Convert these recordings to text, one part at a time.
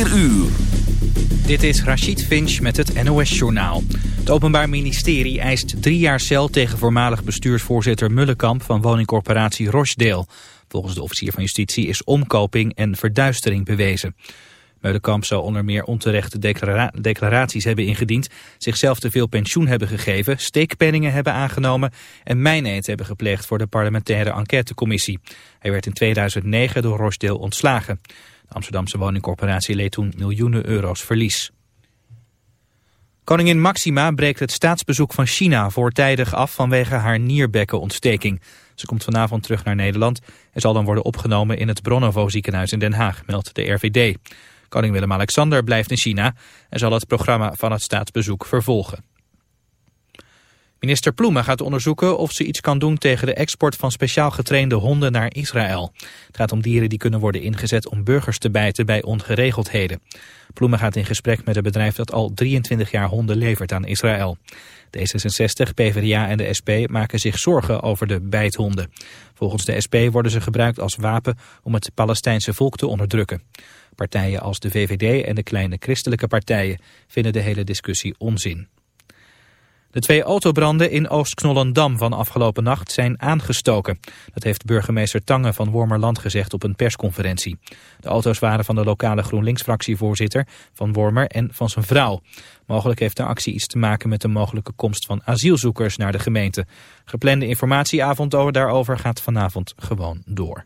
4 uur. Dit is Rachid Finch met het NOS-journaal. Het Openbaar Ministerie eist drie jaar cel tegen voormalig bestuursvoorzitter Mullenkamp van woningcorporatie Rochdale. Volgens de officier van justitie is omkoping en verduistering bewezen. Mullenkamp zou onder meer onterechte declaraties hebben ingediend, zichzelf te veel pensioen hebben gegeven, steekpenningen hebben aangenomen en mijneet hebben gepleegd voor de parlementaire enquêtecommissie. Hij werd in 2009 door Rochdale ontslagen. De Amsterdamse woningcorporatie leed toen miljoenen euro's verlies. Koningin Maxima breekt het staatsbezoek van China voortijdig af vanwege haar nierbekkenontsteking. Ze komt vanavond terug naar Nederland en zal dan worden opgenomen in het Bronnovo ziekenhuis in Den Haag, meldt de RVD. Koning Willem-Alexander blijft in China en zal het programma van het staatsbezoek vervolgen. Minister Ploemen gaat onderzoeken of ze iets kan doen tegen de export van speciaal getrainde honden naar Israël. Het gaat om dieren die kunnen worden ingezet om burgers te bijten bij ongeregeldheden. Ploemen gaat in gesprek met het bedrijf dat al 23 jaar honden levert aan Israël. D66, PvdA en de SP maken zich zorgen over de bijthonden. Volgens de SP worden ze gebruikt als wapen om het Palestijnse volk te onderdrukken. Partijen als de VVD en de kleine christelijke partijen vinden de hele discussie onzin. De twee autobranden in Oost-Knollendam van afgelopen nacht zijn aangestoken. Dat heeft burgemeester Tange van Wormerland gezegd op een persconferentie. De auto's waren van de lokale GroenLinks-fractievoorzitter Van Wormer en van zijn vrouw. Mogelijk heeft de actie iets te maken met de mogelijke komst van asielzoekers naar de gemeente. Geplande informatieavond daarover gaat vanavond gewoon door.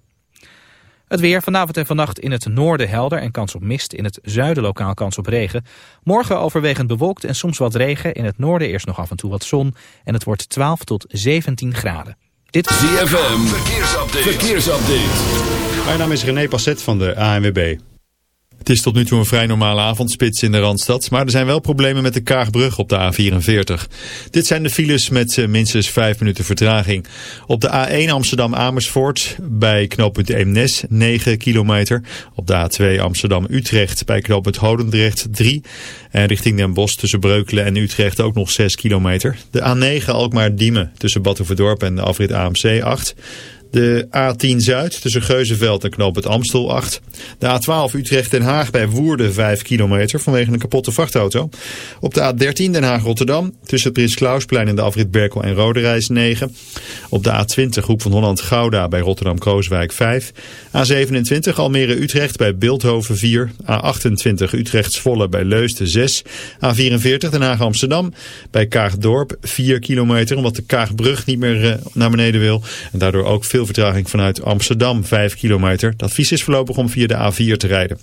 Het weer vanavond en vannacht in het noorden helder en kans op mist. In het zuiden lokaal kans op regen. Morgen overwegend bewolkt en soms wat regen. In het noorden eerst nog af en toe wat zon. En het wordt 12 tot 17 graden. Dit is ZFM. Verkeersupdate. Verkeersupdate. Mijn naam is René Passet van de ANWB. Het is tot nu toe een vrij normale avondspits in de Randstad, maar er zijn wel problemen met de Kaagbrug op de A44. Dit zijn de files met eh, minstens 5 minuten vertraging. Op de A1 Amsterdam-Amersfoort bij knooppunt Eemnes 9 kilometer. Op de A2 Amsterdam-Utrecht bij knooppunt Hodendrecht 3. En richting Den Bosch tussen Breukelen en Utrecht ook nog 6 kilometer. De A9 Alkmaar-Diemen tussen Batuverdorp en de afrit AMC 8. De A10 Zuid tussen Geuzenveld en Knoop het Amstel 8. De A12 Utrecht-Den Haag bij Woerden 5 kilometer vanwege een kapotte vrachtauto. Op de A13 Den Haag-Rotterdam tussen Prins Klausplein en de afrit Berkel en Roderijs 9. Op de A20 Hoek van Holland-Gouda bij Rotterdam-Krooswijk 5. A27 Almere-Utrecht bij Beeldhoven 4. A28 Utrecht-Zwolle bij Leusden 6. A44 Den Haag-Amsterdam bij Kaagdorp 4 kilometer omdat de Kaagbrug niet meer eh, naar beneden wil. En daardoor ook veel vertraging vanuit Amsterdam 5 kilometer. Het advies is voorlopig om via de A4 te rijden.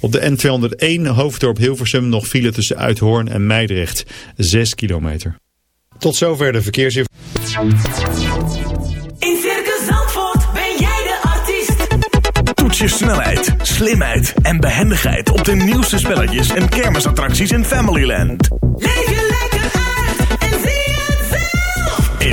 Op de N201 Hoofddorp Hilversum nog file tussen Uithoorn en Meidrecht 6 kilometer. Tot zover de verkeersinformatie. In Circus Zandvoort ben jij de artiest. Toets je snelheid, slimheid en behendigheid op de nieuwste spelletjes en kermisattracties in Familyland. Leef je lekker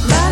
Bye.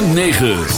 106.9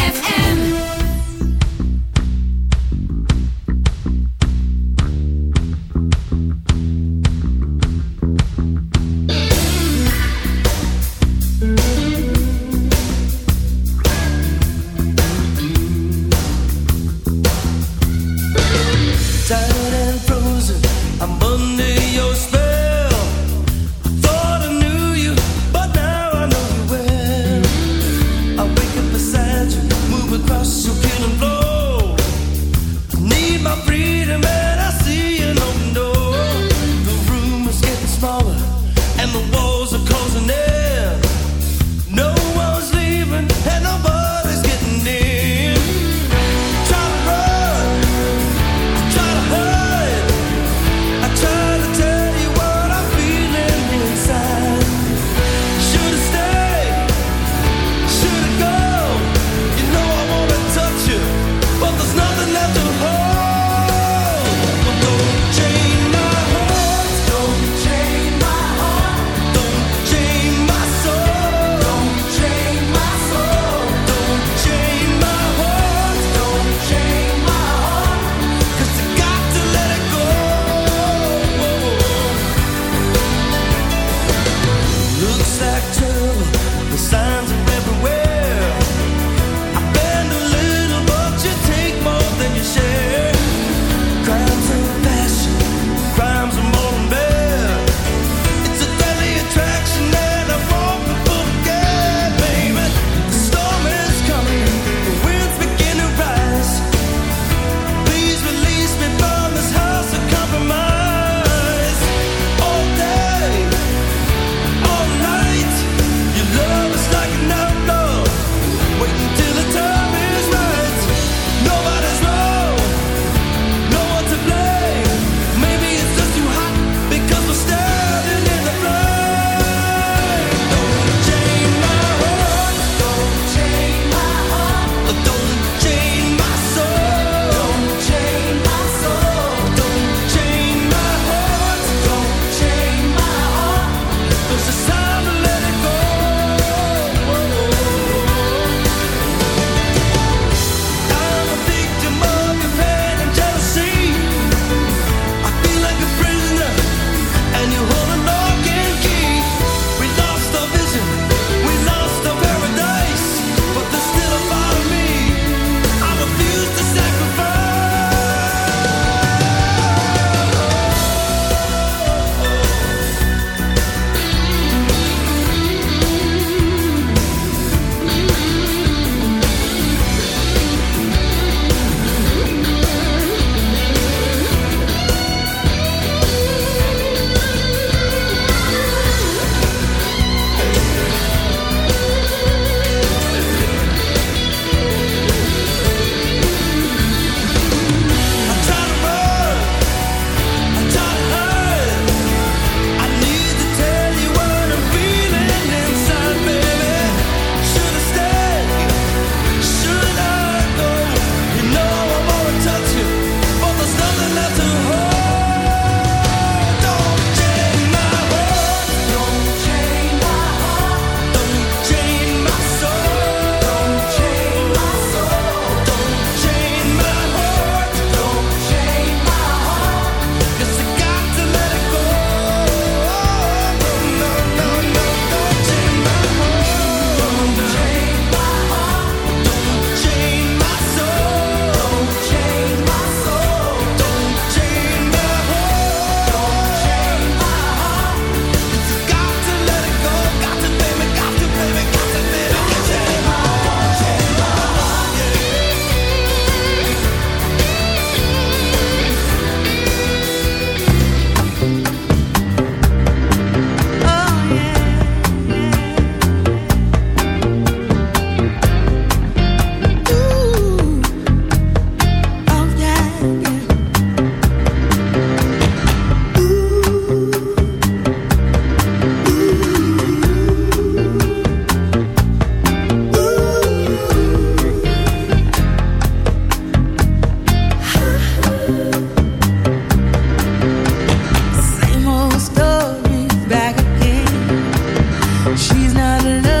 She's not alone.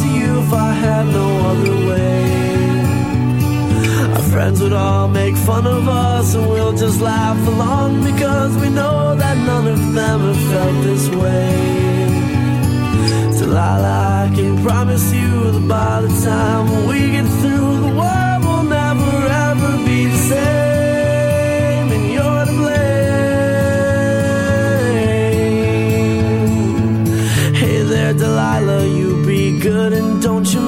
you if I had no other way. Our friends would all make fun of us, and we'll just laugh along because we know that none of them have felt this way. Delilah, I can promise you that by the time we get through, the world will never ever be the same, and you're to blame. Hey there, Delilah,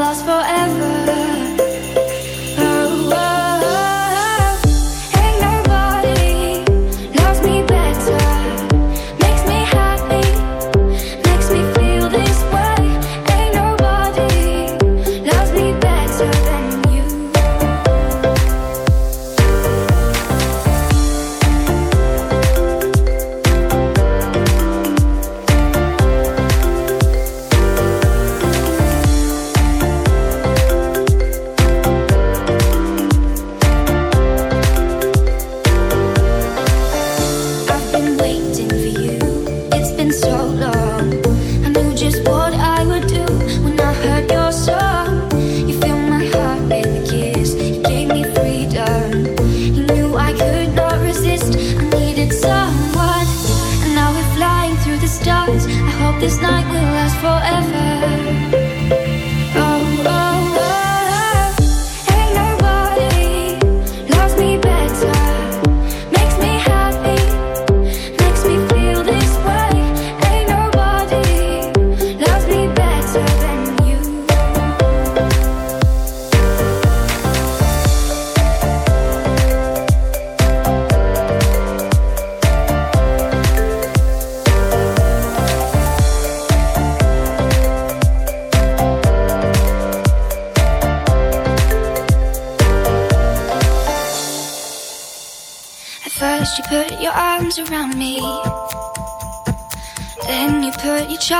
lost forever.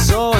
soy.